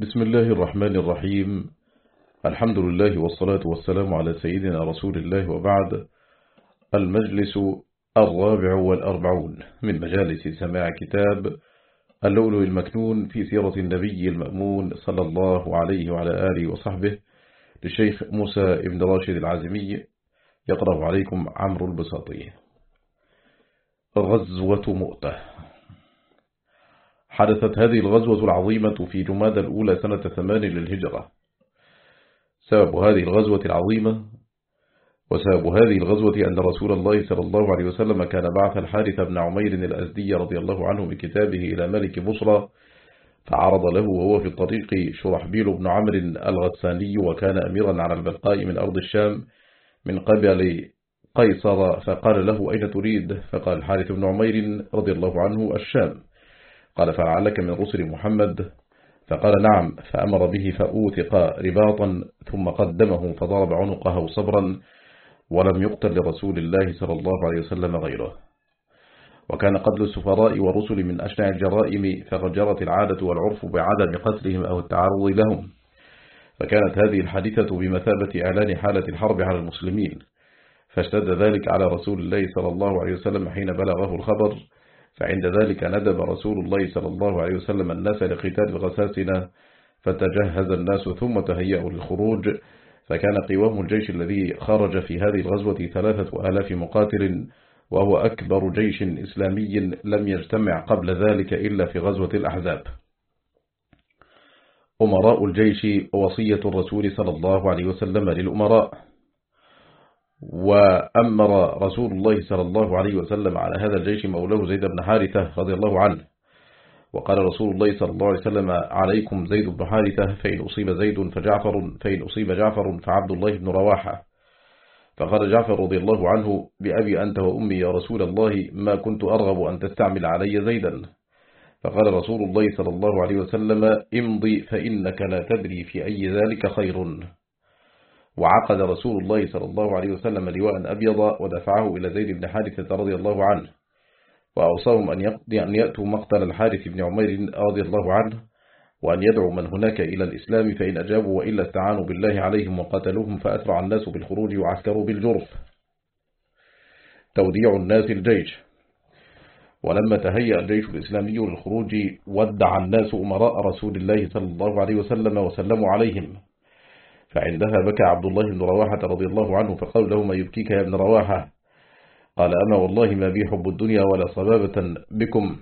بسم الله الرحمن الرحيم. الحمد لله والصلاة والسلام على سيدنا رسول الله وبعد. المجلس الرابع والأربعون من مجالس سماع كتاب اللؤلؤ المكنون في سيرة النبي المأمون صلى الله عليه وعلى آله وصحبه للشيخ موسى ابن راشد العازمي. يقرأ عليكم عمرو البساطي. غزوة مؤتة. حدثت هذه الغزوة العظيمة في جماد الأولى سنة ثمان للهجرة. سبب هذه الغزوة العظيمة وسبب هذه الغزوة أن رسول الله صلى الله عليه وسلم كان بعث الحارث بن عمير الأزدي رضي الله عنه بكتابه إلى ملك بصرى فعرض له وهو في الطريق شرحبيل بن عمرو الغساني وكان أميرا على البلقاء من أرض الشام من قبل قيصر فقال له أين تريد؟ فقال الحارث بن عمير رضي الله عنه الشام. قال فلعلك من رسل محمد. فقال نعم. فأمر به فأوثق رباطا ثم قدمه فضرب عنقه صبرا ولم يقتل لرسول الله صلى الله عليه وسلم غيره. وكان قتل السفراء والرسل من أشنع الجرائم فقد جرت العادة والعرف بعدم قتلهم أو التعرض لهم. فكانت هذه الحادثة بمثابة إعلان حالة الحرب على المسلمين. فاشتد ذلك على رسول الله صلى الله عليه وسلم حين بلغه الخبر فعند ذلك ندب رسول الله صلى الله عليه وسلم الناس لقتال الغساسنة فتجهز الناس ثم تهيأوا للخروج. فكان قوام الجيش الذي خرج في هذه الغزوة ثلاثة آلاف مقاتل وهو أكبر جيش إسلامي لم يجتمع قبل ذلك إلا في غزوة الأحزاب. أمراء الجيش وصية الرسول صلى الله عليه وسلم للأمراء. وأمر رسول الله صلى الله عليه وسلم على هذا الجيش مولاه زيد بن حارثة رضي الله عنه. وقال رسول الله صلى الله عليه وسلم عليكم زيد بن حارثة فإن أصيب زيد فجعفر فإن أصيب جعفر فعبد الله بن رواحة. فقال جعفر رضي الله عنه بأبي أنت وأمي يا رسول الله ما كنت أرغب أن تستعمل علي زيدا. فقال رسول الله صلى الله عليه وسلم امضي فإنك لا تدري في أي ذلك خير. وعقد رسول الله صلى الله عليه وسلم لواء أبيض ودفعه إلى زيد بن حارثة رضي الله عنه. وأوصاهم أن يأتوا مقتل الحارث بن عمير رضي الله عنه وأن يدعوا من هناك إلى الإسلام فإن أجابوا وإلا استعانوا بالله عليهم وقتلوهم فأسرع الناس بالخروج وعسكروا بالجرف. توديع الناس الجيش. ولما تهيأ الجيش الإسلامي للخروج ودع الناس أمراء رسول الله صلى الله عليه وسلم وسلموا عليهم. فعندها بكى عبد الله بن رواحة رضي الله عنه فقال له ما يبكيك يا ابن رواحة؟ قال أما والله ما بي حب الدنيا ولا صبابة بكم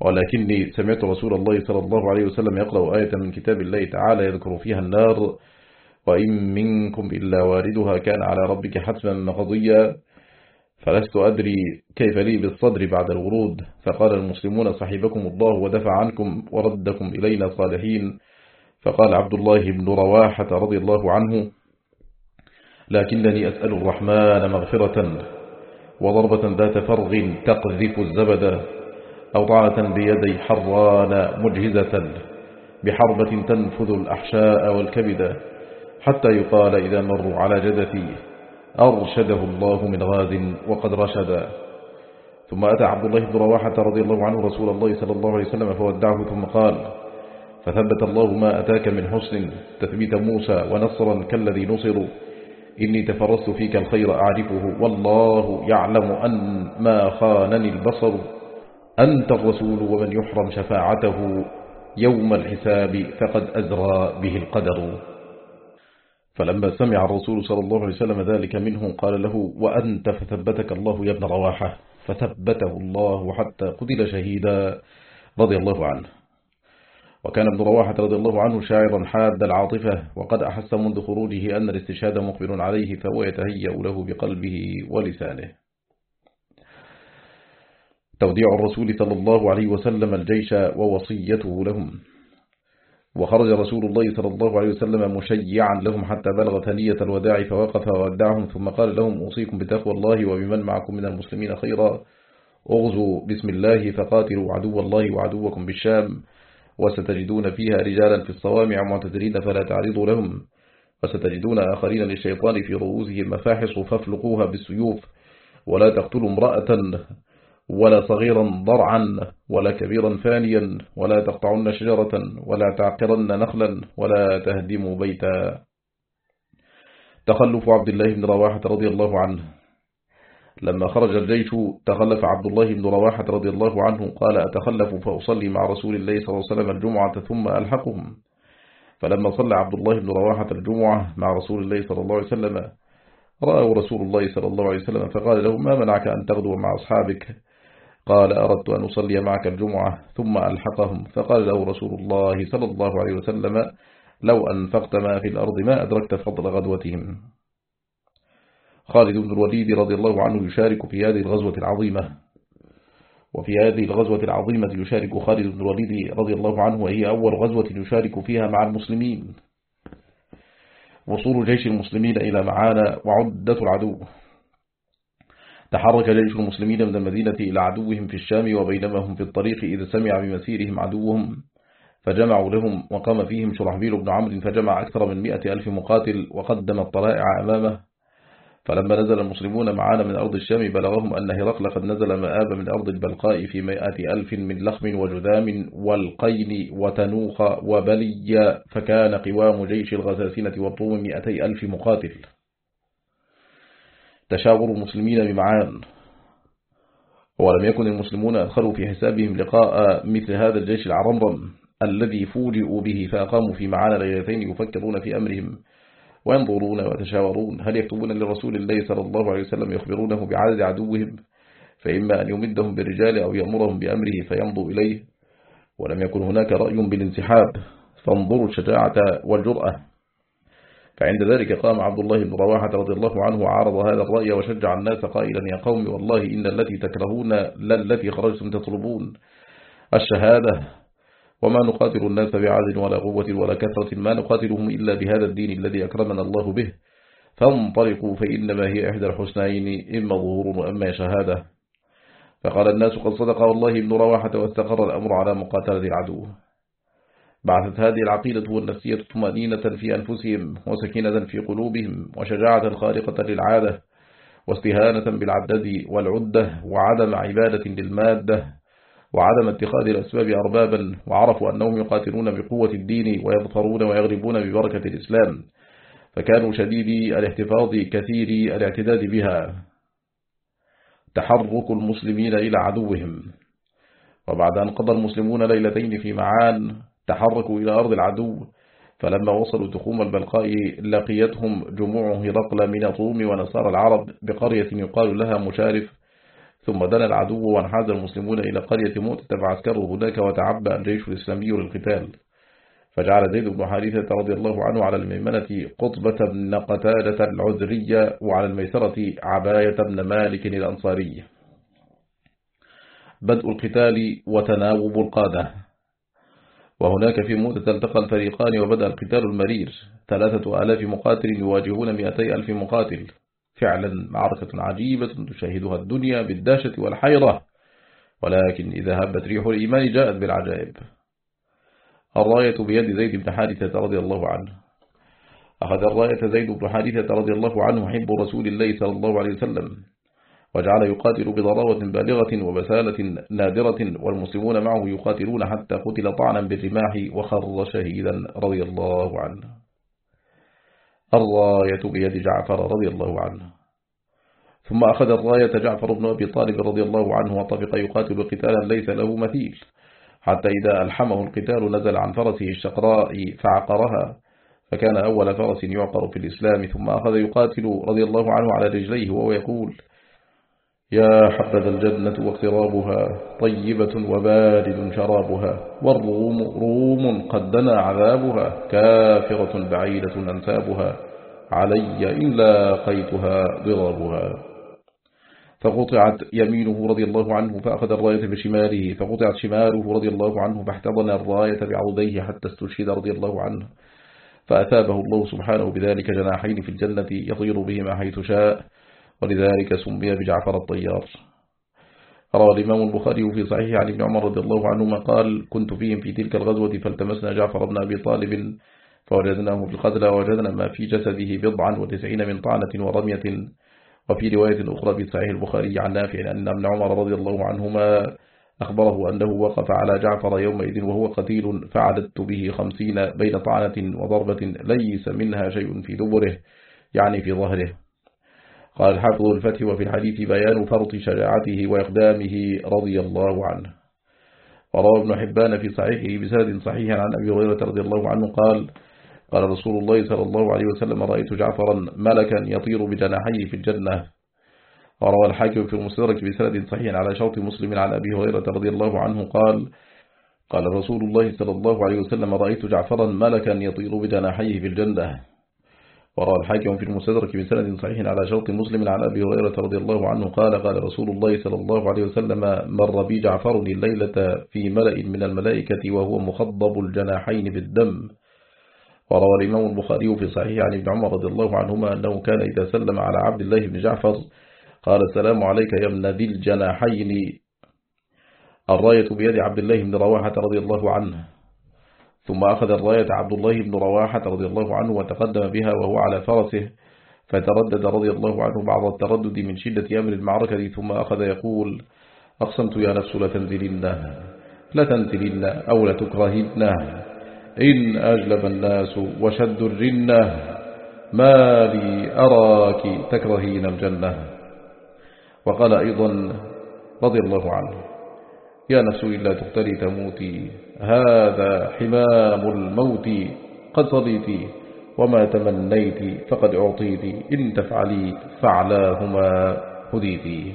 ولكني سمعت رسول الله صلى الله عليه وسلم يقرأ آية من كتاب الله تعالى يذكر فيها النار وإن منكم إلا واردها كان على ربك حتما مقضيا فلست أدري كيف لي بالصدر بعد الورود فقال المسلمون صحيبكم الله ودفع عنكم وردكم إلينا صالحين فقال عبد الله بن رواحة رضي الله عنه لكنني أسأل الرحمن مغفرة وضربة ذات فرغ تقذف الزبد أو طعنة بيدي حران مجهزة بحربة تنفذ الأحشاء والكبد حتى يقال إذا مروا على جدتي أرشده الله من غاد وقد رشد. ثم أتى عبد الله بن رواحة رضي الله عنه رسول الله صلى الله عليه وسلم فودعه ثم قال فثبت الله ما أتاك من حسن تثبيت موسى ونصرا كالذي نصر إني تفرست فيك الخير أعرفه والله يعلم أن ما خانني البصر. أنت الرسول ومن يحرم شفاعته يوم الحساب فقد أزرى به القدر. فلما سمع الرسول صلى الله عليه وسلم ذلك منه قال له وأنت فثبتك الله يا ابن رواحة. فثبته الله حتى قتل شهيدا رضي الله عنه. وكان ابن رواحة رضي الله عنه شاعرا حاد العاطفة وقد أحس منذ خروجه أن الاستشهاد مقبل عليه فهو يتهيأ له بقلبه ولسانه. توديع الرسول صلى الله عليه وسلم الجيش ووصيته لهم. وخرج رسول الله صلى الله عليه وسلم مشيعا لهم حتى بلغ ثنية الوداع فوقف وودعهم ثم قال لهم أوصيكم بتقوى الله وبمن معكم من المسلمين خيرا. أغزوا بسم الله فقاتلوا عدو الله وعدوكم بالشام. وستجدون فيها رجالا في الصوامع معتذرين فلا تعرضوا لهم. وستجدون آخرين للشيطان في رؤوسهم مفاحص فافلقوها بالسيوف. ولا تقتلوا امرأة ولا صغيرا ضرعا ولا كبيرا فانيا ولا تقطعن شجرة ولا تعقرن نخلا ولا تهدموا بيتا. تخلف عبد الله بن رواحة رضي الله عنه. لما خرج الجيش تخلف عبد الله بن رواحة رضي الله عنه قال أتخلف فأصلي مع رسول الله صلى الله عليه وسلم الجمعة ثم ألحقهم. فلما صلى عبد الله بن رواحة الجمعة مع رسول الله صلى الله عليه وسلم رأى رسول الله صلى الله عليه وسلم فقال له ما منعك أن تغدو مع أصحابك؟ قال أردت أن أصلي معك الجمعة ثم ألحقهم. فقال له رسول الله صلى الله عليه وسلم لو أنفقت ما في الأرض ما أدركت فضل غدوتهم. خالد بن الوليد رضي الله عنه يشارك في هذه الغزوة العظيمة. وفي هذه الغزوة العظيمة يشارك خالد بن الوليد رضي الله عنه وهي أول غزوة يشارك فيها مع المسلمين. وصول جيش المسلمين إلى معانا وعدة العدو. تحرك جيش المسلمين من المدينة إلى عدوهم في الشام وبينما هم في الطريق إذا سمع بمسيرهم عدوهم فجمعوا لهم وقام فيهم شرحبيل بن عمرو فجمع أكثر من مئة ألف مقاتل وقدم الطلائع أمامه. فلما نزل المسلمون معانا من أرض الشام بلغهم أن هرقل قد نزل مآب من أرض البلقاء في مئة ألف من لخم وجذام والقين وتنوخ وبلي فكان قوام جيش الغساسنة والروم مئتي ألف مقاتل. تشاور المسلمين بمعان. ولم يكن المسلمون أدخلوا في حسابهم لقاء مثل هذا الجيش العرمرم الذي فوجئوا به فأقاموا في معانا ليلتين يفكرون في أمرهم. وينظرون ويتشاورون. هل يكتبون لرسول الله صلى الله عليه وسلم يخبرونه بعدد عدوهم؟ فإما أن يمدهم بالرجال أو يأمرهم بأمره فيمضوا إليه. ولم يكن هناك رأي بالانسحاب. فانظروا الشجاعة والجرأة. فعند ذلك قام عبد الله بن رواحة رضي الله عنه وعارض هذا الرأي وشجع الناس قائلا يا قوم والله إن التي تكرهون للتي خرجتم تطلبون الشهادة وما نقاتل الناس بعدل ولا قوة ولا كثرة ما نقاتلهم إلا بهذا الدين الذي أكرمنا الله به. فانطلقوا فإنما هي إحدى الحسنين إما ظهور وأما شهادة. فقال الناس قد صدق والله ابن رواحة واستقر الأمر على مقاتلة العدو. بعثت هذه العقيدة والنفسية طمأنينة في أنفسهم وسكينة في قلوبهم وشجاعة خارقة للعادة واستهانة بالعدد والعدة وعدم عبادة للمادة. وعدم اتخاذ الأسباب أربابا وعرفوا أنهم يقاتلون بقوة الدين ويظفرون ويغلبون ببركة الإسلام. فكانوا شديدي الاحتفاظ كثير الاعتداد بها. تحرك المسلمين إلى عدوهم. وبعد أن قضى المسلمون ليلتين في معان تحركوا إلى أرض العدو. فلما وصلوا تخوم البلقاء لقيتهم جموع هرقل من الروم ونصارى العرب بقرية يقال لها مشارف. ثم دنا العدو وانحاز المسلمون إلى قرية مؤتة فعسكروا هناك وتعبأ الجيش الإسلامي للقتال. فجعل زيد بن حارثة رضي الله عنه على الميمنة قطبة بن قتادة العذرية وعلى الميسرة عباية بن مالك الأنصاري. بدء القتال وتناوب القادة. وهناك في مؤتة التقى الفريقان وبدأ القتال المرير. ثلاثة آلاف مقاتل يواجهون مئتي ألف مقاتل. فعلا معركة عجيبة تشاهدها الدنيا بالداشة والحيرة. ولكن إذا هبت ريح الإيمان جاءت بالعجائب. الراية بيد زيد بن حارثة رضي الله عنه. أخذ الراية زيد بن حارثة رضي الله عنه حب رسول الله صلى الله عليه وسلم. وجعل يقاتل بضراوة بالغة وبسالة نادرة والمسلمون معه يقاتلون حتى قتل طعنا بالرماح وخر شهيدا رضي الله عنه. الراية بيد جعفر رضي الله عنه. ثم أخذ الراية جعفر بن أبي طالب رضي الله عنه وطبق يقاتل قتالا ليس له مثيل. حتى إذا ألحمه القتال نزل عن فرسه الشقراء فعقرها فكان أول فرس يعقر في الإسلام. ثم أخذ يقاتل رضي الله عنه على رجليه وهو يقول يا حبذا الجنة واقترابها طيبة وبارد شرابها والروم روم قد دنا عذابها كافرة بعيدة أنسابها علي إن لاقيتها ضرابها. فقطعت يمينه رضي الله عنه فأخذ الراية بشماله فقطعت شماله رضي الله عنه فاحتضن الراية بعضيه حتى استشهد رضي الله عنه فأثابه الله سبحانه بذلك جناحين في الجنة يطير بهما حيث شاء. ولذلك سمي بجعفر الطيار. روى الإمام البخاري في صحيح عن ابن عمر رضي الله عنهما قال كنت فيهم في تلك الغزوة فالتمسنا جعفر بن أبي طالب فوجدناه في القتلى ووجدنا ما في جسده بضعا وتسعين من طعنة ورمية. وفي رواية أخرى في صحيح البخاري عن نافع أن ابن عمر رضي الله عنهما أخبره أنه وقف على جعفر يومئذ وهو قتيل فعددت به خمسين بين طعنة وضربة ليس منها شيء في دبره يعني في ظهره. قال حافظ الفتح وفي الحديث بيان فرط شجاعته وإقدامه رضي الله عنه. وروى ابن حبان في صحيحه بسند صحيح عن أبي هريرة رضي الله عنه قال قال رسول الله صلى الله عليه وسلم رأيت جعفرا ملكا يطير بجناحيه في الجنة. وروى الحاكم في المستدرك بسند صحيح على شرط مسلم عن أبي هريرة رضي الله عنه قال قال رسول الله صلى الله عليه وسلم رأيت جعفرا ملكا يطير بجناحيه في الجنة. وروى الحاكم في المستدرك بسند صحيح على شرط مسلم عن أبي هريرة رضي الله عنه قال قال رسول الله صلى الله عليه وسلم مر بي جعفر الليلة في ملأ من الملائكة وهو مخضب الجناحين بالدم. وروى الإمام البخاري في صحيح عن ابن عمر رضي الله عنهما أنه كان إذا سلم على عبد الله بن جعفر قال السلام عليك يا ابن ذي الجناحين. الراية بيد عبد الله بن رواحة رضي الله عنه. ثم أخذ الراية عبد الله بن رواحة رضي الله عنه وتقدم بها وهو على فرسه فتردد رضي الله عنه بعض التردد من شدة أمر المعركة ثم أخذ يقول أقسمت يا نفس لتنزلن لتنزلن أو لتكرهن إن أجلب الناس وشد الجنة ما لي أراك تكرهين الجنة. وقال أيضا رضي الله عنه يا نفس إلا تقتلي تموتي هذا حمام الموت قد صديتي وما تمنيت فقد أعطيت إن تفعلي فعلاهما هديتي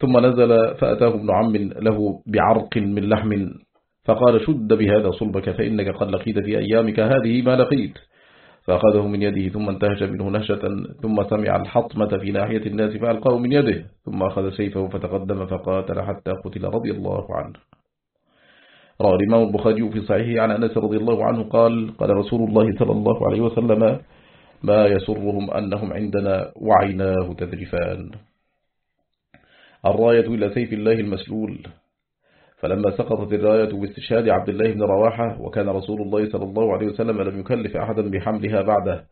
ثم نزل فأتاه ابن عم له بعرق من لحم فقال شد بهذا صلبك فإنك قد لقيت في أيامك هذه ما لقيت. فأخذه من يده ثم انتهش منه نهشة ثم سمع الحطمة في ناحية الناس فألقاه من يده ثم أخذ سيفه فتقدم فقاتل حتى قتل رضي الله عنه. روى الإمام البخاري في صحيحه عن أنس رضي الله عنه قال قال رسول الله صلى الله عليه وسلم ما يسرهم أنهم عندنا وعيناه تذرفان. الراية إلى سيف الله المسلول. فلما سقطت الراية باستشهاد عبد الله بن رواحة وكان رسول الله صلى الله عليه وسلم لم يكلف أحدا بحملها بعده.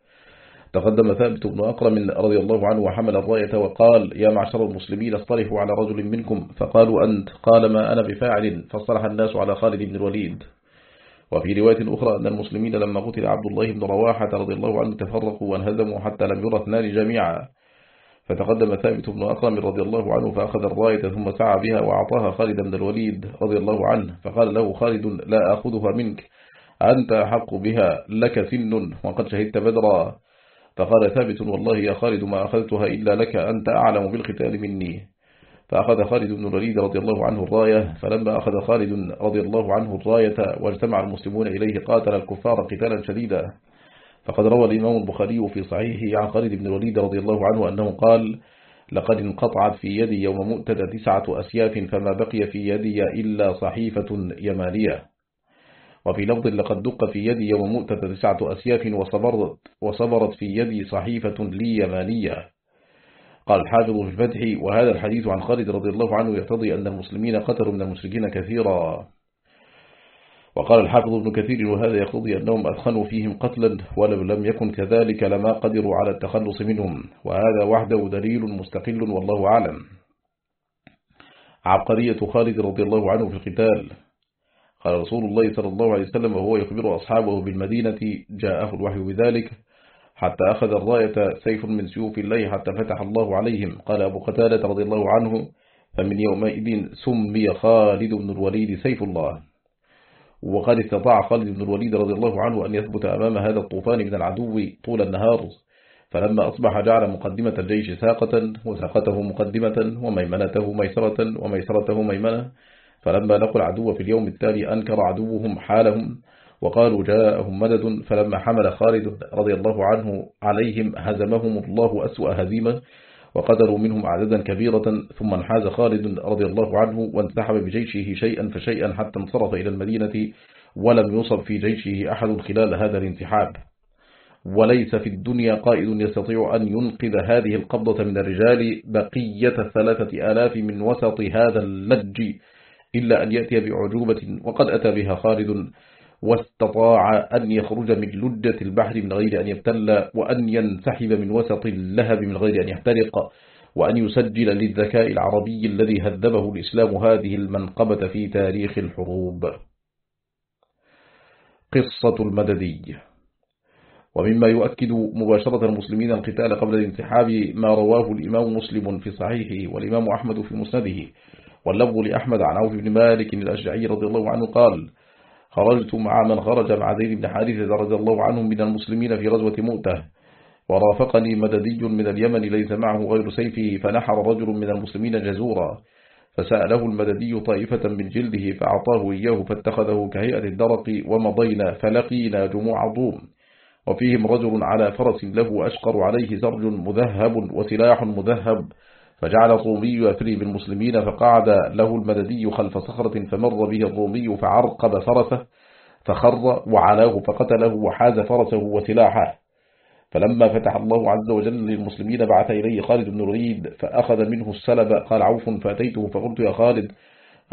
تقدم ثابت بن أقرم رضي الله عنه وحمل الراية وقال يا معشر المسلمين اصطلحوا على رجل منكم. فقالوا أنت. قال ما أنا بفاعل. فاصطلح الناس على خالد بن الوليد. وفي رواية أخرى أن المسلمين لما قتل عبد الله بن رواحة رضي الله عنه تفرقوا وانهزموا حتى لم يرى اثنان جميعا. فتقدم ثابت بن أقرم رضي الله عنه فأخذ الراية ثم سعى بها وأعطاها خالد بن الوليد رضي الله عنه. فقال له خالد لا أخذها منك أنت أحق بها لك سن وقد شهدت بدرا. فقال ثابت والله يا خالد ما أخذتها إلا لك أنت أعلم بالقتال مني. فأخذ خالد بن الوليد رضي الله عنه الراية فلما أخذ خالد رضي الله عنه الراية واجتمع المسلمون إليه قاتل الكفار قتالا شديدا. فقد روى الإمام البخاري في صحيحه عن خالد بن الوليد رضي الله عنه أنه قال لقد انقطعت في يدي يوم مؤتد تسعة أسياف فما بقي في يدي إلا صحيفة يمانية. وفي لفظ لقد دق في يدي يوم مؤتد تسعة أسياف وصبرت, وصبرت في يدي صحيفة لي يمانية قال الحافظ في الفتح وهذا الحديث عن خالد رضي الله عنه يقتضي أن المسلمين قتلوا من المشركين كثيرا. وقال الحافظ ابن كثير وهذا يقتضي أنهم أدخنوا فيهم قتلا ولو لم يكن كذلك لما قدروا على التخلص منهم. وهذا وحده دليل مستقل والله أعلم. عبقرية خالد رضي الله عنه في القتال. قال رسول الله صلى الله عليه وسلم وهو يخبر أصحابه بالمدينة جاءه الوحي بذلك حتى أخذ الراية سيف من سيوف الله حتى فتح الله عليهم. قال أبو قتالة رضي الله عنه فمن يومئذ سمي خالد بن الوليد سيف الله. وقد استطاع خالد بن الوليد رضي الله عنه أن يثبت أمام هذا الطوفان من العدو طول النهار فلما أصبح جعل مقدمة الجيش ساقة وساقته مقدمة وميمنته ميسرة وميسرته ميمنة فلما لقوا العدو في اليوم التالي أنكر عدوهم حالهم وقالوا جاءهم مدد فلما حمل خالد رضي الله عنه عليهم هزمهم الله أسوأ هزيمة وقدروا منهم عددا كبيرة ثم انحاز خالد رضي الله عنه وانسحب بجيشه شيئا فشيئا حتى انصرف إلى المدينة ولم يصب في جيشه أحد خلال هذا الانسحاب. وليس في الدنيا قائد يستطيع أن ينقذ هذه القبضة من الرجال بقية ثلاثة آلاف من وسط هذا اللج. إلا أن يأتي بعجوبة وقد أتى بها خالد واستطاع أن يخرج من لجة البحر من غير أن يبتل وأن ينسحب من وسط اللهب من غير أن يحترق وأن يسجل للذكاء العربي الذي هذبه الإسلام هذه المنقبة في تاريخ الحروب. قصة المددي. ومما يؤكد مباشرة المسلمين القتال قبل الانسحاب ما رواه الإمام مسلم في صحيحه والإمام أحمد في مسنده. واللفظ لأحمد عن عوف بن مالك الأشجعي رضي الله عنه قال خرجت مع من خرج مع زيد بن حارثة رضي الله عنه من المسلمين في غزوة مؤتة ورافقني مددي من اليمن ليس معه غير سيفه فنحر رجل من المسلمين جزورا فسأله المددي طائفة من جلده فأعطاه إياه فاتخذه كهيئة الدرق ومضينا فلقينا جموع ضوم وفيهم رجل على فرس له أشقر عليه سرج مذهب وسلاح مذهب فجعل الرومي يفري بالمسلمين فقعد له المددي خلف صخرة فمر به الرومي فعرقب فرسه فخر وعلاه فقتله وحاز فرسه وسلاحه. فلما فتح الله عز وجل للمسلمين بعث إليه خالد بن الوليد فأخذ منه السلب قال عوف فأتيته؟ فقلت يا خالد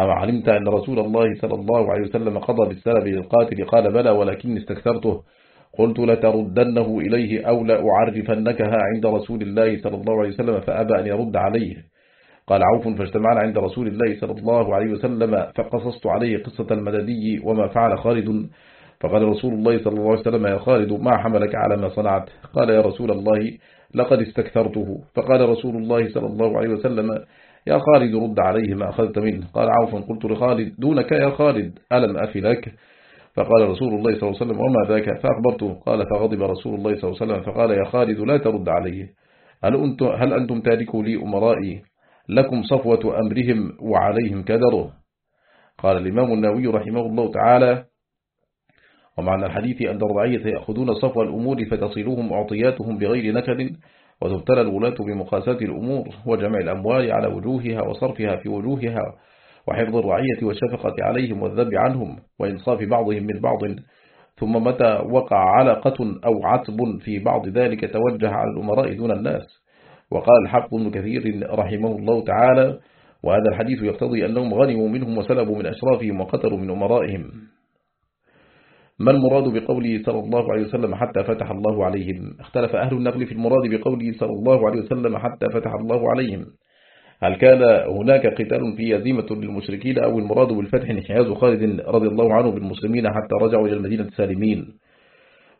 أما علمت أن رسول الله صلى الله عليه وسلم قضى بالسلب للقاتل؟ قال بلى ولكني استكثرته. قلت لتردنه إليه أو لأعرفنكها عند رسول الله صلى الله عليه وسلم فأبى أن يرد عليه. قال عوف فاجتمعنا عند رسول الله صلى الله عليه وسلم فقصصت عليه قصة المددي وما فعل خالد. فقال رسول الله صلى الله عليه وسلم يا خالد ما حملك على ما صنعت؟ قال يا رسول الله لقد استكثرته. فقال رسول الله صلى الله عليه وسلم يا خالد رد عليه ما أخذت منه. قال عوف قلت لخالد دونك يا خالد ألم أفي لك فقال رسول الله صلى الله عليه وسلم وما ذاك؟ فأخبرته. قال فغضب رسول الله صلى الله عليه وسلم. فقال يا خالد لا ترد عليه. هل أنتم, هل أنتم تاركوا لي أمرائي؟ لكم صفوة أمرهم وعليهم كدره. قال الإمام النووي رحمه الله تعالى ومعنى الحديث أن الرعية يأخذون صفو الأمور فتصلهم أعطياتهم بغير نكد وتبتلى الولاة بمقاساة الأمور وجمع الأموال على وجوهها وصرفها في وجوهها وحفظ الرعية والشفقة عليهم والذب عنهم وإنصاف بعضهم من بعض. ثم متى وقع علقة أو عتب في بعض ذلك توجه على الأمراء دون الناس؟ وقال الحق بن كثير رحمه الله تعالى وهذا الحديث يقتضي أنهم غنموا منهم وسلبوا من أشرافهم وقتلوا من أمرائهم. ما المراد بقوله صلى الله عليه وسلم حتى فتح الله عليهم؟ اختلف أهل النقل في المراد بقوله صلى الله عليه وسلم حتى فتح الله عليهم. هل كان هناك قتال فيه يزيمة للمشركين أو المراد بالفتح انحياز خالد رضي الله عنه بالمسلمين حتى رجعوا إلى المدينة سالمين؟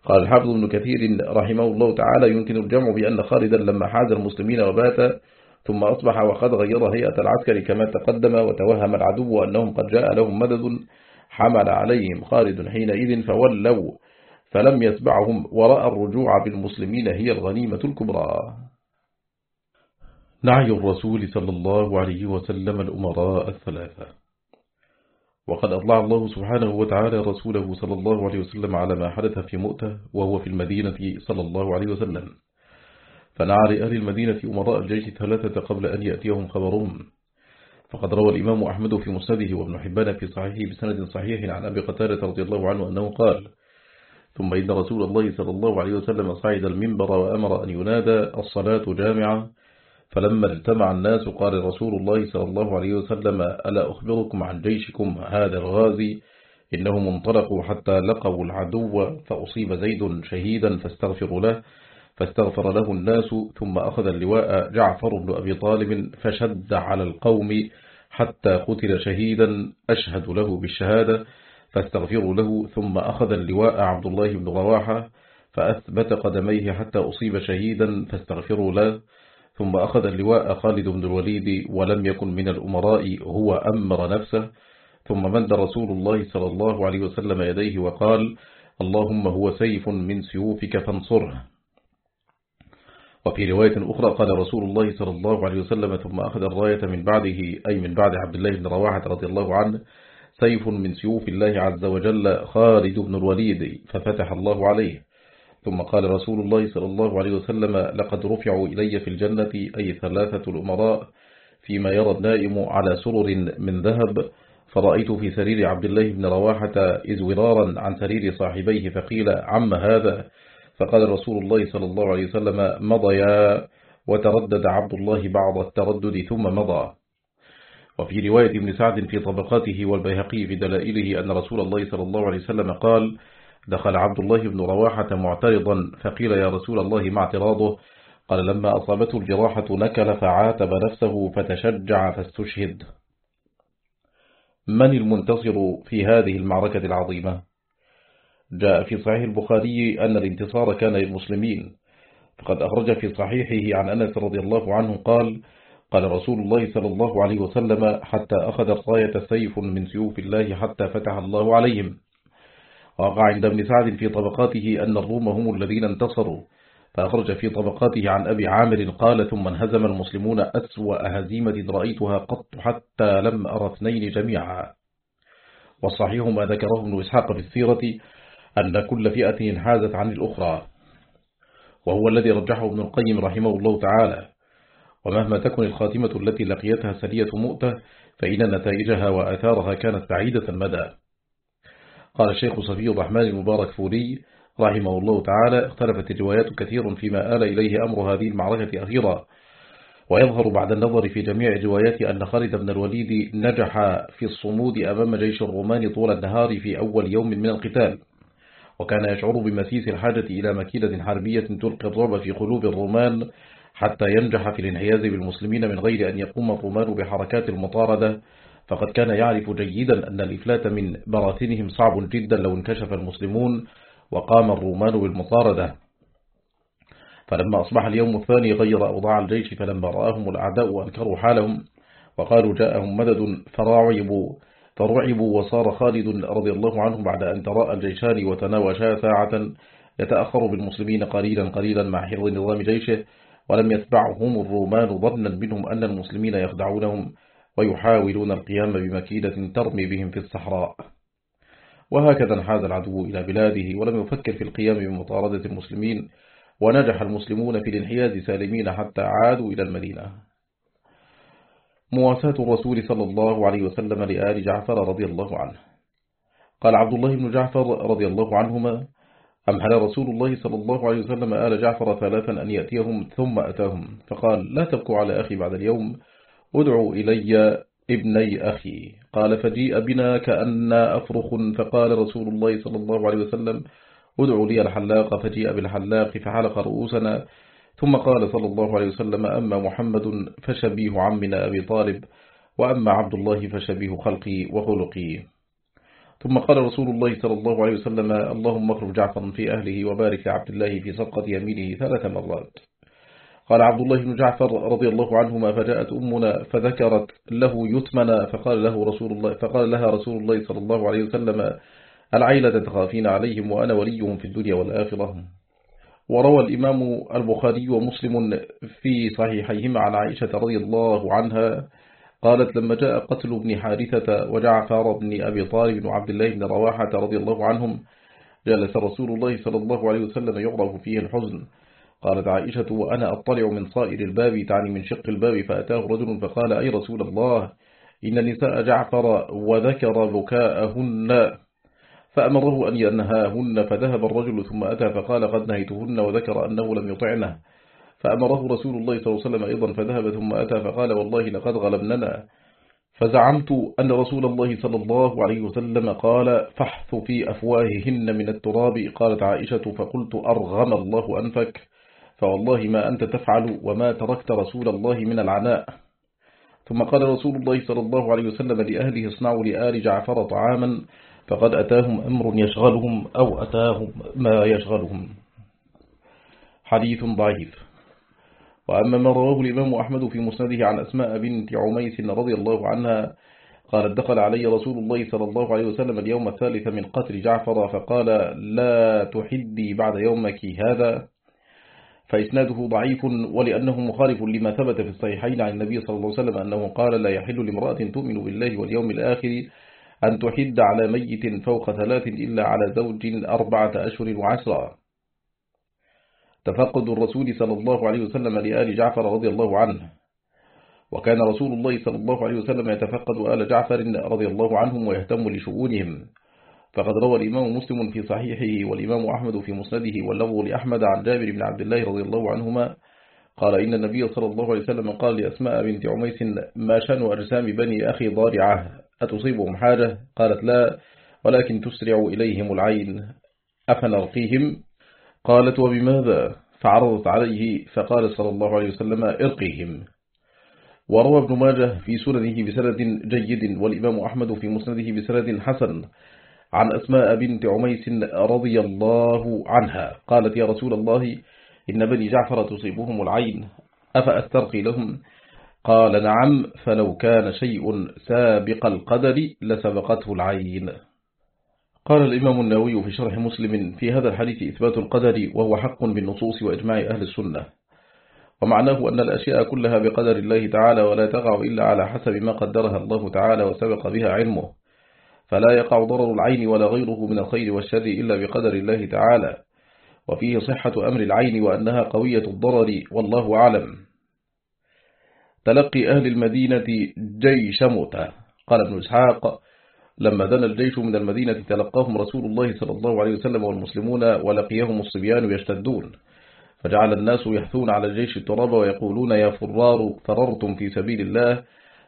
قال الحافظ ابن كثير رحمه الله تعالى يمكن الجمع بأن خالدا لما حاز المسلمين وبات ثم أصبح وقد غير هيئة العسكر كما تقدم وتوهم العدو أنهم قد جاء لهم مدد حمل عليهم خالد حينئذ فولوا فلم يتبعهم ورأى الرجوع بالمسلمين هي الغنيمة الكبرى. نعي الرسول صلى الله عليه وسلم الأمراء الثلاثة. وقد أطلع الله سبحانه وتعالى رسوله صلى الله عليه وسلم على ما حدث في مؤتة وهو في المدينة صلى الله عليه وسلم. فنعى لأهل المدينة أمراء الجيش ثلاثة قبل أن يأتيهم خبرهم فقد روى الإمام أحمد في مسنده وابن حبان في صحيحه بسند صحيح عن أبي قتالة رضي الله عنه أنه قال ثم إن رسول الله صلى الله عليه وسلم صعد المنبر وأمر أن ينادى الصلاة جامعة فلما اجتمع الناس قال رسول الله صلى الله عليه وسلم ألا أخبركم عن جيشكم هذا الغازي؟ إنهم انطلقوا حتى لقوا العدو فأصيب زيد شهيدا فاستغفروا له فاستغفر له الناس ثم أخذ اللواء جعفر بن أبي طالب فشد على القوم حتى قتل شهيدا أشهد له بالشهادة فاستغفروا له ثم أخذ اللواء عبد الله بن رواحة فأثبت قدميه حتى أصيب شهيدا فاستغفروا له ثم أخذ اللواء خالد بن الوليد ولم يكن من الأمراء هو أمر نفسه. ثم مد رسول الله صلى الله عليه وسلم يديه وقال اللهم هو سيف من سيوفك فانصره. وفي رواية أخرى قال رسول الله صلى الله عليه وسلم ثم أخذ الراية من بعده أي من بعد عبد الله بن رواحة رضي الله عنه سيف من سيوف الله عز وجل خالد بن الوليد. ففتح الله عليه. ثم قال رسول الله صلى الله عليه وسلم لقد رفعوا إلي في الجنة أي ثلاثة الأمراء فيما يرى النائم على سرر من ذهب فرأيت في سرير عبد الله بن رواحة إزورارا عن سرير صاحبيه فقيل عم هذا؟ فقال رسول الله صلى الله عليه وسلم مضيا وتردد عبد الله بعض التردد ثم مضى. وفي رواية ابن سعد في طبقاته والبيهقي في دلائله أن رسول الله صلى الله عليه وسلم قال دخل عبد الله بن رواحة معترضا فقيل يا رسول الله ما اعتراضه؟ قال لما أصابته الجراحة نكل فعاتب نفسه فتشجع فاستشهد. من المنتصر في هذه المعركة العظيمة؟ جاء في صحيح البخاري أن الانتصار كان للمسلمين فقد أخرج في صحيحه عن أنس رضي الله عنه قال قال رسول الله صلى الله عليه وسلم حتى أخذ الراية سيف من سيوف الله حتى فتح الله عليهم. وقع عند ابن سعد في طبقاته أن الروم هم الذين انتصروا. فأخرج في طبقاته عن أبي عامر قال ثم انهزم المسلمون أسوأ هزيمة رأيتها قط حتى لم أرى اثنين جميعا. والصحيح ما ذكره ابن إسحاق في السيرة أن كل فئة انحازت عن الأخرى وهو الذي رجحه ابن القيم رحمه الله تعالى. ومهما تكن الخاتمة التي لقيتها سرية مؤتة فإن نتائجها وآثارها كانت بعيدة المدى. قال الشيخ صفي الرحمن المبارك فوري رحمه الله تعالى اختلفت الروايات كثير فيما آل إليه أمر هذه المعركة أخيرا. ويظهر بعد النظر في جميع الروايات أن خالد بن الوليد نجح في الصمود أمام جيش الرومان طول النهار في أول يوم من القتال. وكان يشعر بمسيس الحاجة إلى مكيدة حربية تلقي الرعب في قلوب الرومان حتى ينجح في الانحياز بالمسلمين من غير أن يقوم الرومان بحركات المطاردة فقد كان يعرف جيدا أن الإفلات من براثنهم صعب جدا لو انكشف المسلمون وقام الرومان بالمطاردة. فلما أصبح اليوم الثاني غير أوضاع الجيش فلما رآهم الأعداء وأنكروا حالهم وقالوا جاءهم مدد فرعبوا فرعبوا وصار خالد رضي الله عنه بعد أن تراءى الجيشان وتناوشا ساعة يتأخر بالمسلمين قليلا قليلا مع حفظ نظام جيشه ولم يتبعهم الرومان ظنا منهم أن المسلمين يخدعونهم. ويحاولون القيام بمكيدة ترمي بهم في الصحراء. وهكذا انحاز العدو إلى بلاده ولم يفكر في القيام بمطاردة المسلمين ونجح المسلمون في الانحياز سالمين حتى عادوا إلى المدينة. مواساة الرسول صلى الله عليه وسلم لآل جعفر رضي الله عنه. قال عبد الله بن جعفر رضي الله عنهما أمهل رسول الله صلى الله عليه وسلم آل جعفر ثلاثا أن يأتيهم ثم أتاهم؟ فقال لا تبكوا على أخي بعد اليوم ادعوا إلي ابني أخي. قال فجيء بنا كأن أفرخ فقال رسول الله صلى الله عليه وسلم ادعوا لي الحلاق. فجيء بالحلاق فحلق رؤوسنا. ثم قال صلى الله عليه وسلم أما محمد فشبيه عمنا أبي طالب وأما عبد الله فشبيه خلقي وخلقي. ثم قال رسول الله صلى الله عليه وسلم اللهم اخرج جعفر في أهله وبارك لعبد الله في صدقة يمينه ثلاث مرات. قال عبد الله بن جعفر رضي الله عنهما فجاءت أمنا فذكرت له يتمنى فقال له رسول الله فقال لها رسول الله صلى الله عليه وسلم العيلة تخافين عليهم وأنا وليهم في الدنيا والآخرة. وروى الإمام البخاري ومسلم في صحيحيهما عن عائشة رضي الله عنها قالت لما جاء قتل ابن حارثة وجعفر بن أبي طالب وعبد الله بن رواحة رضي الله عنهم جلس رسول الله صلى الله عليه وسلم يعرف فيه الحزن. قالت عائشة وأنا أطلع من صائر الباب تعني من شق الباب فأتاه رجل فقال أي رسول الله؟ إن نساء جعفر وذكر بكاءهن. فأمره أن ينهاهن فذهب الرجل ثم أتى فقال قد نهيتهن وذكر أنه لم يطعنه. فأمره رسول الله صلى الله عليه وسلم أيضا فذهب ثم أتى فقال والله لقد غلبننا. فزعمت أن رسول الله صلى الله عليه وسلم قال فحث في أفواههن من التراب. قالت عائشة فقلت أرغم الله أنفك. فوالله ما أنت تفعل وما تركت رسول الله من العناء. ثم قال رسول الله صلى الله عليه وسلم لأهله اصنعوا لآل جعفر طعاما فقد أتاهم أمر يشغلهم أو أتاهم ما يشغلهم. حديث ضعيف. وأما ما رواه الإمام أحمد في مسنده عن أسماء بنت عميس رضي الله عنها قالت دخل علي رسول الله صلى الله عليه وسلم اليوم الثالث من قتل جعفر فقال لا تحدي بعد يومك هذا. فإسناده ضعيف ولأنه مخالف لما ثبت في الصحيحين عن النبي صلى الله عليه وسلم أنه قال لا يحل لامرأة تؤمن بالله واليوم الآخر أن تحد على ميت فوق ثلاث إلا على زوج أربعة أشهر وعشرة. تفقد الرسول صلى الله عليه وسلم لآل جعفر رضي الله عنه. وكان رسول الله صلى الله عليه وسلم يتفقد آل جعفر رضي الله عنهم ويهتم لشؤونهم. فقد روى الإمام مسلم في صحيحه والإمام أحمد في مسنده واللفظ لأحمد عن جابر بن عبد الله رضي الله عنهما قال إن النبي صلى الله عليه وسلم قال لأسماء بنت عميس ما شأن أجسام بني أخي ضارعة؟ أتصيبهم حاجة؟ قالت لا ولكن تسرع إليهم العين أفنرقيهم قالت وبماذا؟ فعرضت عليه فقال صلى الله عليه وسلم إرقيهم. وروى ابن ماجه في سننه بسند جيد والإمام أحمد في مسنده بسند حسن. عن أسماء بنت عميس رضي الله عنها. قالت يا رسول الله إن بني جعفر تصيبهم العين أفأسترقي لهم؟ قال نعم فلو كان شيء سابق القدر لسبقته العين. قال الإمام النووي في شرح مسلم في هذا الحديث إثبات القدر وهو حق بالنصوص وإجماع أهل السنة. ومعناه أن الأشياء كلها بقدر الله تعالى ولا تقع إلا على حسب ما قدرها الله تعالى وسبق بها علمه. فلا يقع ضرر العين ولا غيره من الخير والشر إلا بقدر الله تعالى. وفيه صحة أمر العين وأنها قوية الضرر والله أعلم. تلقي أهل المدينة جيش موتى. قال ابن إسحاق لما دنا الجيش من المدينة تلقاهم رسول الله صلى الله عليه وسلم والمسلمون ولقيهم الصبيان يشتدون. فجعل الناس يحثون على الجيش التراب ويقولون يا فرار فررتم في سبيل الله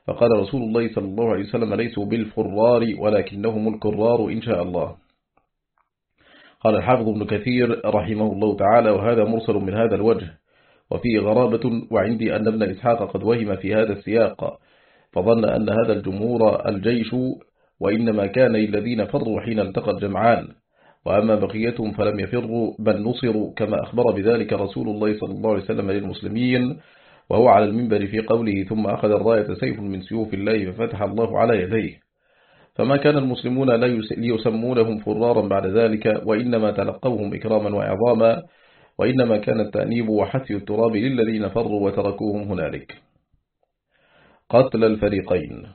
فقال رسول الله صلى الله عليه وسلم ليسوا بالفرار ولكنهم الكرار إن شاء الله. قال الحافظ ابن كثير رحمه الله تعالى وهذا مرسل من هذا الوجه وفيه غرابة وعندي أن ابن إسحاق قد وهم في هذا السياق فظن أن هذا الجمهور الجيش وإنما كان للذين فروا حين التقى الجمعان وأما بقيتهم فلم يفروا بل نصروا كما أخبر بذلك رسول الله صلى الله عليه وسلم للمسلمين وهو على المنبر في قوله ثم أخذ الراية سيف من سيوف الله ففتح الله على يديه. فما كان المسلمون ليسمونهم فرارا بعد ذلك وإنما تلقوهم إكراما وإعظاما وإنما كان التأنيب وحثي التراب للذين فروا وتركوهم هنالك. قتل الفريقين.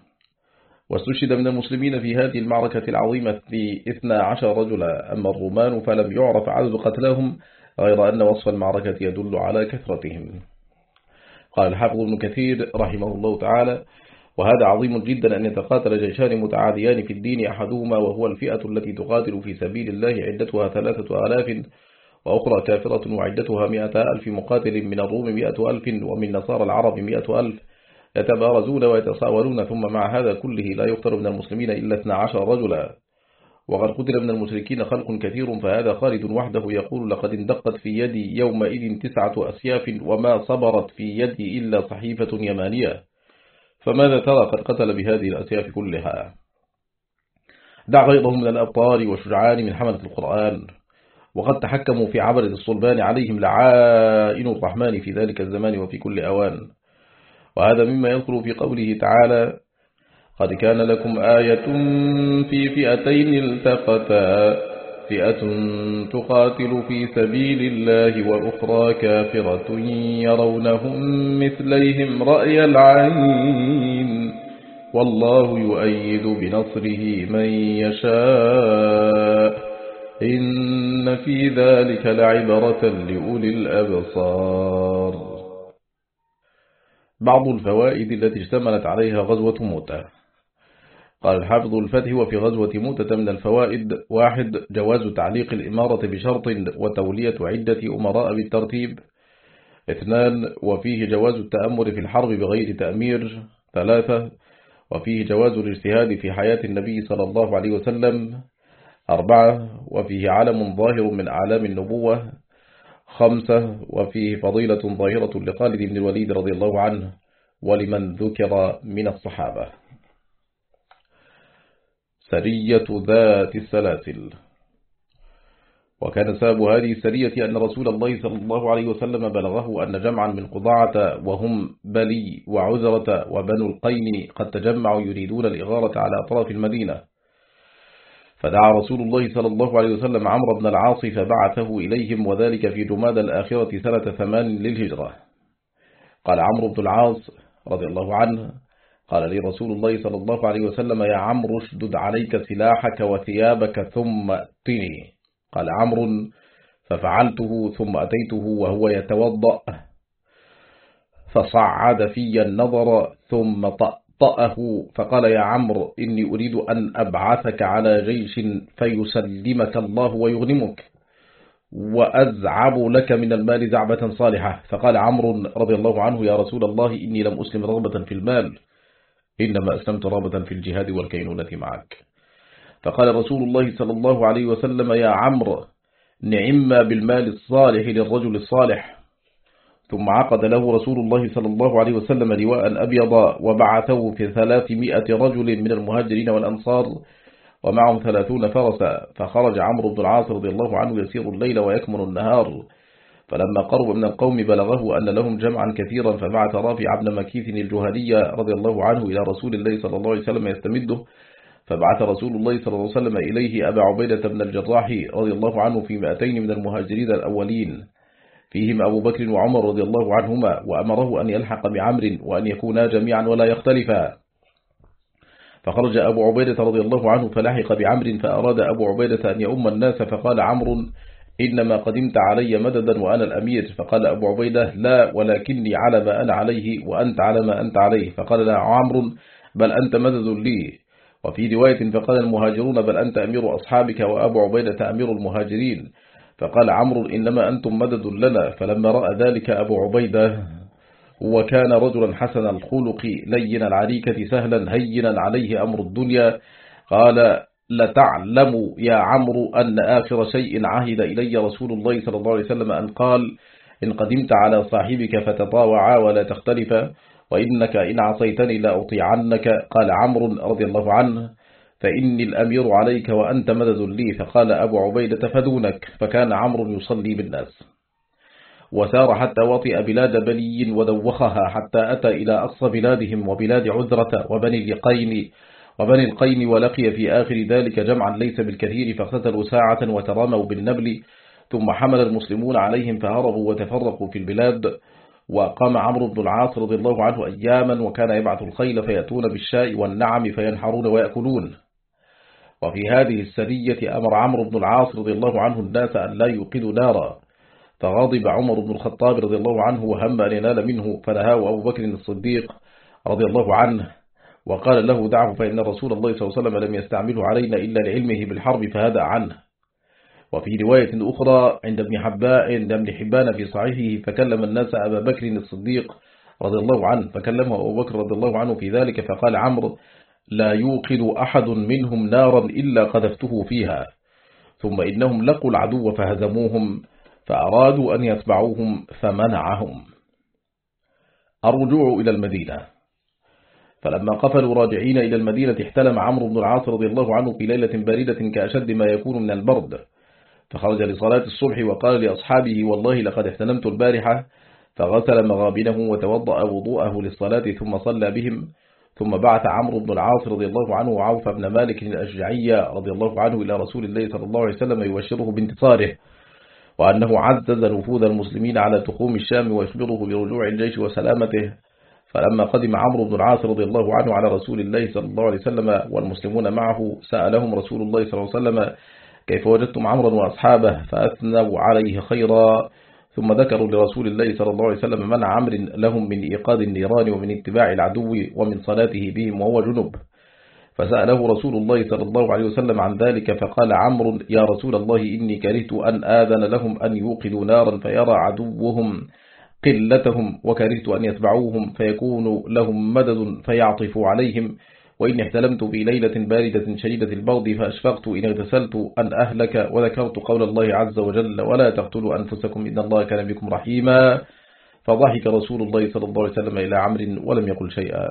واستشهد من المسلمين في هذه المعركة العظيمة في 12 رجلا أما الرومان فلم يعرف عدد قتلاهم غير أن وصف المعركة يدل على كثرتهم. قال الحافظ ابن كثير رحمه الله تعالى وهذا عظيم جدا أن يتقاتل جيشان متعاديان في الدين أحدهما وهو الفئة التي تقاتل في سبيل الله عدتها ثلاثة آلاف وأخرى كافرة وعدتها مئة ألف مقاتل من الروم مئة ألف ومن نصارى العرب مئة ألف يتبارزون ويتصاولون ثم مع هذا كله لا يقتل من المسلمين إلا 12 رجلا. وقد قتل من المشركين خلق كثير فهذا خالد وحده يقول لقد اندقت في يدي يومئذ تسعة أسياف وما صبرت في يدي إلا صحيفة يمانية. فماذا ترى؟ قد قتل بهذه الأسياف كلها. دع غيرهم من الأبطال والشجعان من حملة القرآن. وقد تحكموا في عبرة الصلبان عليهم لعائن الرحمن في ذلك الزمان وفي كل أوان. وهذا مما يذكر في قوله تعالى قد كان لكم آية في فئتين التقتا فئة تقاتل في سبيل الله وأخرى كافرة يرونهم مثليهم رأي العين. والله يؤيد بنصره من يشاء. إن في ذلك لعبرة لأولي الأبصار. بعض الفوائد التي اشتملت عليها غزوة موتى قال الحافظ الفتح وفي غزوة موتة من الفوائد. واحد جواز تعليق الإمارة بشرط وتولية عدة أمراء بالترتيب. اثنان وفيه جواز التأمر في الحرب بغير تأمير. ثلاثة وفيه جواز الاجتهاد في حياة النبي صلى الله عليه وسلم. أربعة وفيه علم ظاهر من أعلام النبوة. خمسة وفيه فضيلة ظاهرة لخالد بن الوليد رضي الله عنه ولمن ذكر من الصحابة. سرية ذات السلاسل. وكان سبب هذه السرية أن رسول الله صلى الله عليه وسلم بلغه أن جمعا من قضاعة وهم بلي وعزرة وبنو القين قد تجمعوا يريدون الإغارة على أطراف المدينة. فدعا رسول الله صلى الله عليه وسلم عمرو بن العاص فبعثه إليهم وذلك في جماد الآخرة سنة ثمان للهجرة. قال عمرو بن العاص رضي الله عنه قال لي رسول الله صلى الله عليه وسلم يا عمرو اشدد عليك سلاحك وثيابك ثم أتني. قال عمرو ففعلته ثم أتيته وهو يتوضأ فصعد في النظر ثم طأ طأه فقال يا عمرو إني أريد أن أبعثك على جيش فيسلمك الله ويغنمك وأزعب لك من المال زعبة صالحة. فقال عمرو رضي الله عنه يا رسول الله إني لم أسلم رغبة في المال. إنما أسلمت رغبة في الجهاد والكينونة معك. فقال رسول الله صلى الله عليه وسلم يا عمرو نعم بالمال الصالح للرجل الصالح. ثم عقد له رسول الله صلى الله عليه وسلم لواء أبيض وبعثه في ثلاثمائة رجل من المهاجرين والأنصار ومعهم ثلاثون فرسا. فخرج عمرو بن العاص رضي الله عنه يسير الليل ويكمن النهار. فلما قرب من القوم بلغه أن لهم جمعا كثيرا فبعث رافع بن مكيث الجهني رضي الله عنه إلى رسول الله صلى الله عليه وسلم يستمده. فبعث رسول الله صلى الله عليه وسلم إليه أبا عبيدة بن الجراح رضي الله عنه في مئتين من المهاجرين الأولين. فيهم أبو بكر وعمر رضي الله عنهما وأمره أن يلحق بعمر وأن يكونا جميعا ولا يختلفا. فخرج أبو عبيدة رضي الله عنه فلحق بعمر فأراد أبو عبيدة أن يؤم الناس فقال عمرو إنما قدمت علي مددا وأنا الأمير. فقال أبو عبيدة لا ولكني على ما أنا عليه وأنت على ما أنت عليه. فقال لا عمرو بل أنت مدد لي. وفي رواية فقال المهاجرون بل أنت أمير أصحابك وأبو عبيدة أمير المهاجرين. فقال عمرو إنما أنتم مدد لنا. فلما رأى ذلك أبو عبيدة وكان رجلا حسن الخلق لين العريكة سهلا هينا عليه أمر الدنيا. قال لتعلم يا عمرو أن آخر شيء عهد إلي رسول الله صلى الله عليه وسلم أن قال إن قدمت على صاحبك فتطاوعا ولا تختلفا وإنك إن عصيتني لأطيعنك قال عمرو رضي الله عنه فإني الأمير عليك وأنت مدد لي فقال أبو عبيدة فدونك فكان عمرو يصلي بالناس. وسار حتى وطئ بلاد بني ودوخها حتى أتى إلى أقصى بلادهم وبلاد عذرة وبني القين وبني القين ولقي في آخر ذلك جمعا ليس بالكثير فاقتتلوا ساعة وتراموا بالنبل ثم حمل المسلمون عليهم فهربوا وتفرقوا في البلاد. وقام عمرو بن العاص رضي الله عنه أياما وكان يبعث الخيل فيأتون بالشاء والنعم فينحرون ويأكلون. وفي هذه السرية أمر عمرو بن العاص رضي الله عنه الناس أن لا يوقدوا نارا. فغضب عمر بن الخطاب رضي الله عنه وهم أن ينال منه فنهاه أبو بكر الصديق رضي الله عنه. وقال له دعه فإن رسول الله صلى الله عليه وسلم لم يستعمله علينا إلا لعلمه بالحرب فهدأ عنه. وفي رواية أخرى عند ابن حباء عند ابن حبان في صحيحه فكلم الناس أبا بكر الصديق رضي الله عنه فكلمه أبو بكر رضي الله عنه في ذلك فقال عمرو لا يوقد أحد منهم نارا إلا قذفته فيها ثم إنهم لقوا العدو فهزموهم فأرادوا أن يتبعوهم فمنعهم. الرجوع إلى المدينة. فلما قفلوا راجعين إلى المدينة احتلم عمرو بن العاص رضي الله عنه في ليلة باردة كأشد ما يكون من البرد. فخرج لصلاة الصبح وقال لأصحابه والله لقد احتلمت البارحة. فغسل مغابنه وتوضأ وضوءه للصلاة ثم صلى بهم. ثم بعث عمرو بن العاص رضي الله عنه وعوف بن مالك الأشجعي رضي الله عنه إلى رسول الله صلى الله عليه وسلم يبشره بانتصاره وأنه عزز نفوذ المسلمين على تخوم الشام ويخبره برجوع الجيش وسلامته. فلما قدم عمرو بن العاص رضي الله عنه على رسول الله صلى الله عليه وسلم والمسلمون معه سألهم رسول الله صلى الله عليه وسلم كيف وجدتم عمرا وأصحابه فأثنوا عليه خيرا. ثم ذكروا لرسول الله صلى الله عليه وسلم منع عمر لهم من إيقاد النيران ومن اتباع العدو ومن صلاته بهم وهو جنب. فسأله رسول الله صلى الله عليه وسلم عن ذلك فقال عمرو يا رسول الله إني كرهت أن آذن لهم أن يوقدوا نارا فيرى عدوهم قلتهم وكرهت أن يتبعوهم فيكون لهم مدد فيعطف عليهم. وإن احتلمت في ليلة باردة شديدة البرد فأشفقت إن اغتسلت أن أهلك وذكرت قول الله عز وجل ولا تقتلوا أنفسكم إن الله كان بكم رحيما. فضحك رسول الله صلى الله عليه وسلم إلى عمر ولم يقل شيئا.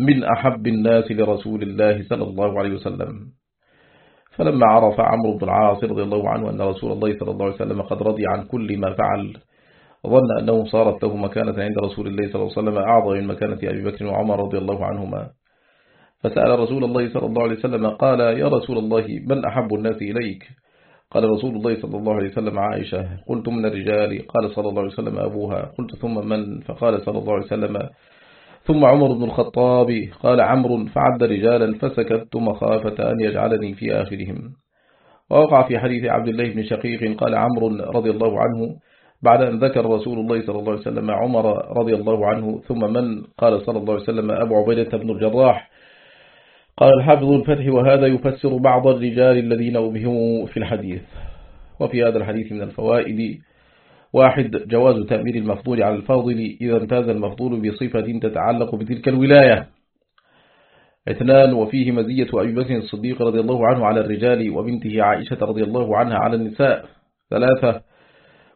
من أحب الناس لرسول الله صلى الله عليه وسلم. فلما عرف عمرو بن العاص رضي الله عنه أن رسول الله صلى الله عليه وسلم قد رضي عن كل ما فعل ظن أنه صارت له مكانة عند رسول الله صلى الله عليه وسلم أعظم من مكانة أبي بكر وعمر رضي الله عنهما. فسأل رسول الله صلى الله عليه وسلم قال يا رسول الله من أحب الناس إليك؟ قال رسول الله صلى الله عليه وسلم عائشة. قلت من الرجال. قال صلى الله عليه وسلم أبوها. قلت ثم من؟ فقال صلى الله عليه وسلم ثم عمر بن الخطاب قال عمرو فعد رجالا فسكت مخافة أن يجعلني في آخرهم. ووقع في حديث عبد الله بن شقيق قال عمرو رضي الله عنه بعد أن ذكر رسول الله صلى الله عليه وسلم عمر رضي الله عنه ثم من؟ قال صلى الله عليه وسلم أبو عبيدة بن الجراح. قال الحافظ الفتح وهذا يفسر بعض الرجال الذين أبهموا في الحديث. وفي هذا الحديث من الفوائد واحد جواز تأمير المفضول على الفاضل إذا امتاز المفضول بصفة تتعلق بتلك الولاية. اثنان وفيه مزية أبي بكر الصديق رضي الله عنه على الرجال وبنته عائشة رضي الله عنها على النساء. ثلاثة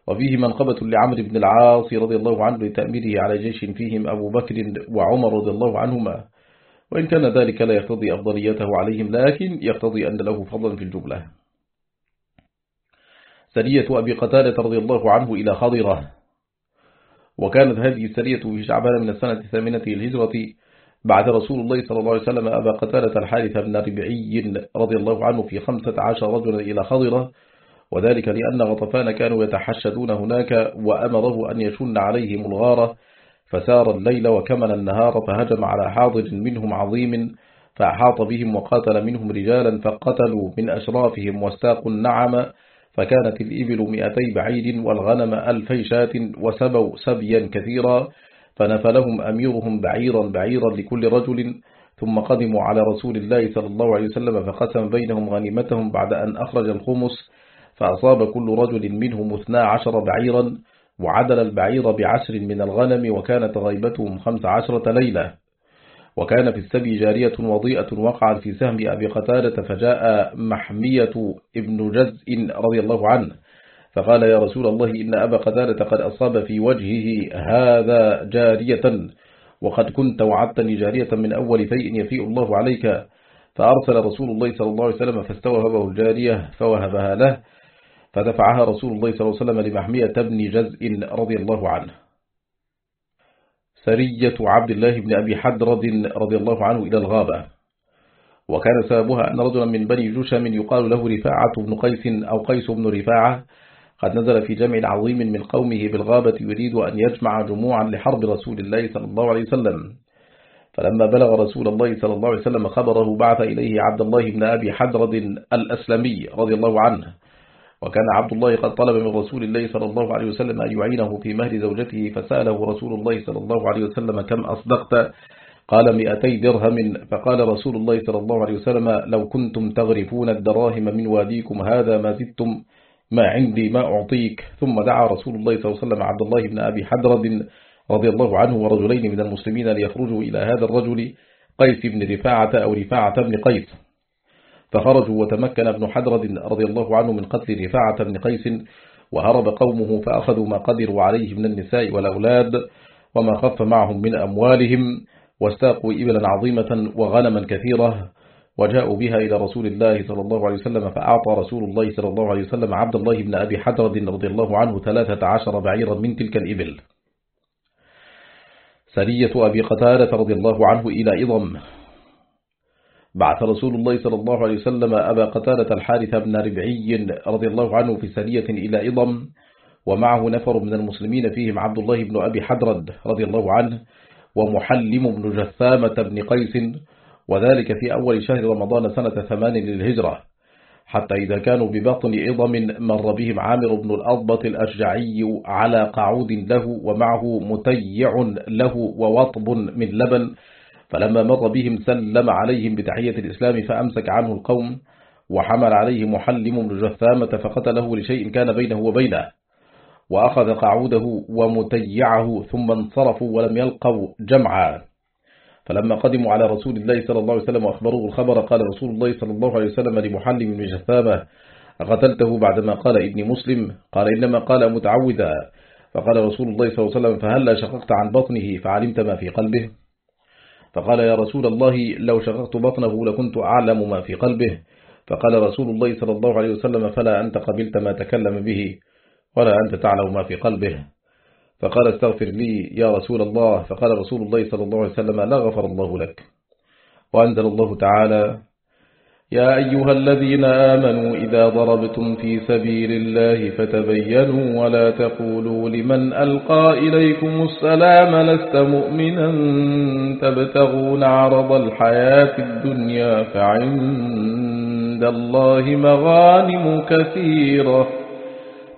وفيه منقبة لعمر بن العاص رضي الله عنه لتأميره على جيش فيهم أبو بكر وعمر رضي الله عنهما. وإن كان ذلك لا يقتضي أفضليته عليهم لكن يقتضي أن له فضلا في الجملة. سرية أبي قتالة رضي الله عنه إلى خضرة. وكانت هذه السرية في شعبان من السنة الثامنة الهجرة بعد رسول الله صلى الله عليه وسلم أبا قتالة الحارث بن ربعي رضي الله عنه في خمسة عشر رجلا إلى خضرة. وذلك لأن غطفان كانوا يتحشدون هناك وأمره أن يشن عليهم الغارة. فسار الليل وكمن النهار فهجم على حاضر منهم عظيم فأحاط بهم وقاتل منهم رجالا فقتلوا من أشرافهم واستاقوا النعم. فكانت الإبل مئتي بعيد والغنم ألفي شاة وسبوا سبيا كثيرا فنفلهم أميرهم بعيرا بعيرا لكل رجل ثم قدموا على رسول الله صلى الله عليه وسلم فقسم بينهم غنيمتهم بعد أن أخرج الخمس فأصاب كل رجل منهم اثنا عشر بعيرا وعدل البعير بعشر من الغنم وكانت غيبتهم خمس عشرة ليلة. وكان في السبي جارية وضيئة وقعت في سهم أبي قتادة فجاء محمية ابن جزء رضي الله عنه فقال يا رسول الله إن أبا قتادة قد أصاب في وجهه هذا جارية وقد كنت وعدتني جارية من أول فيء يفيء الله عليك. فأرسل رسول الله صلى الله عليه وسلم فاستوهبه الجارية فوهبها له فدفعها رسول الله صلى الله عليه وسلم لمحمية بن جزء رضي الله عنه. سرية عبد الله بن أبي حدرد رضي الله عنه إلى الغابة. وكان سببها أن رجلا من بني جشم يقال له رفاعة بن قيس أو قيس بن رفاعة. قد نزل في جمع عظيم من قومه بالغابة يريد أن يجمع جموعا لحرب رسول الله صلى الله عليه وسلم. فلما بلغ رسول الله صلى الله عليه وسلم خبره بعث إليه عبد الله بن أبي حدرد الأسلمي رضي الله عنه. وكان عبد الله قد طلب من رسول الله صلى الله عليه وسلم أن يعينه في مهر زوجته فسأله رسول الله صلى الله عليه وسلم كم أصدقت؟ قال مئتي درهم. فقال رسول الله صلى الله عليه وسلم لو كنتم تغرفون الدراهم من واديكم هذا ما زدتم ما عندي ما أعطيك. ثم دعا رسول الله صلى الله عليه وسلم عبد الله بن أبي حدرد رضي الله عنه ورجلين من المسلمين ليخرجوا إلى هذا الرجل قيس بن رفاعة أو رفاعة بن قيس. فخرجوا وتمكن ابن حدرد رضي الله عنه من قتل رفاعة بن قيس وهرب قومه فأخذوا ما قدروا عليه من النساء والأولاد وما خف معهم من أموالهم واستاقوا إبلا عظيمة وغنما كثيرة وجاءوا بها إلى رسول الله صلى الله عليه وسلم فأعطى رسول الله صلى الله عليه وسلم عبد الله بن أبي حدرد رضي الله عنه ثلاثة عشر بعيرا من تلك الإبل. سرية أبي قتالة رضي الله عنه إلى إضم بعث رسول الله صلى الله عليه وسلم أبا قتالة الحارث بن ربعي رضي الله عنه في سرية إلى إضم ومعه نفر من المسلمين فيهم عبد الله بن أبي حدرد رضي الله عنه ومحلم بن جثامة بن قيس وذلك في أول شهر رمضان سنة ثمان للهجرة حتى إذا كانوا ببطن إضم مر بهم عامر بن الأضبط الأشجعي على قعود له ومعه متيع له ووطب من لبن فلما مر بهم سلم عليهم بتحية الإسلام فأمسك عنه القوم وحمل عليه محلم بن جثامة فقتله لشيء كان بينه وبينه وأخذ قعوده ومتيعه ثم انصرفوا ولم يلقوا جمعا. فلما قدموا على رسول الله صلى الله عليه وسلم وأخبروه الخبر قال رسول الله صلى الله عليه وسلم لمحلم بن جثامة قتلته بعدما قال ابن مسلم؟ قال إنما قال متعوذا. فقال رسول الله صلى الله عليه وسلم فهلا شققت عن بطنه فعلمت ما في قلبه. فقال يا رسول الله لو شققت بطنه لكنت أعلم ما في قلبه. فقال رسول الله صلى الله عليه وسلم فلا أنت قبلت ما تكلم به ولا أنت تعلم ما في قلبه. فقال استغفر لي يا رسول الله. فقال رسول الله صلى الله عليه وسلم لا غفر الله لك. وأنزل الله تعالى يا أيها الذين آمنوا إذا ضربتم في سبيل الله فتبينوا ولا تقولوا لمن ألقى إليكم السلام لست مؤمنا تبتغون عرض الحياة الدنيا فعند الله مغانم كثيرة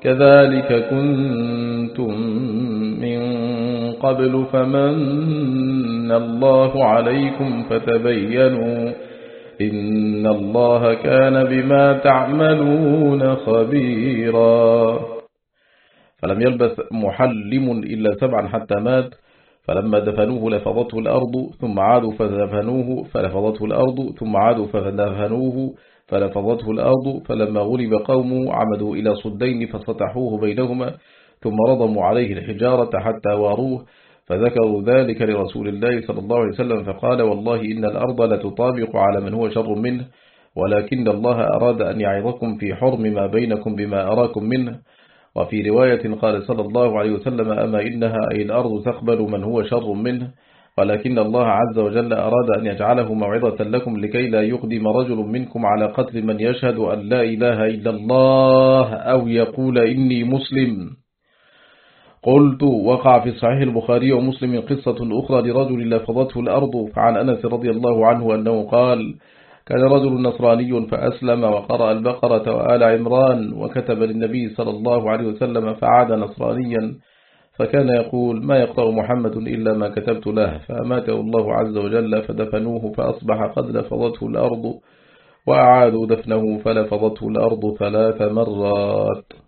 كذلك كنتم من قبل فمن الله عليكم فتبينوا إن الله كان بما تعملون خبيرا. فلم يلبث محلم إلا سبعا حتى مات. فلما دفنوه لفظته الأرض ثم عادوا فدفنوه فلفظته الأرض ثم عادوا فدفنوه فلفظته الأرض فلما غلب قومه عمدوا إلى صدين فسطحوه بينهما ثم رضموا عليه الحجارة حتى واروه. فذكروا ذلك لرسول الله صلى الله عليه وسلم فقال والله إن الأرض لتطابق على من هو شر منه ولكن الله أراد أن يعظكم في حرم ما بينكم بما أراكم منه. وفي رواية قال صلى الله عليه وسلم أما إنها أي الأرض تقبل من هو شر منه ولكن الله عز وجل أراد أن يجعله موعظة لكم لكي لا يقدم رجل منكم على قتل من يشهد أن لا إله إلا الله أو يقول إني مسلم. قلت وقع في صحيح البخاري ومسلم قصة أخرى لرجل لفظته الأرض فعن أنس رضي الله عنه أنه قال كان رجل نصراني فأسلم وقرأ البقرة وآل عمران وكتب للنبي صلى الله عليه وسلم فعاد نصرانيا فكان يقول ما يقرأ محمد إلا ما كتبت له فأماته الله عز وجل فدفنوه فأصبح قد لفظته الأرض وأعادوا دفنه فلفظته الأرض ثلاث مرات.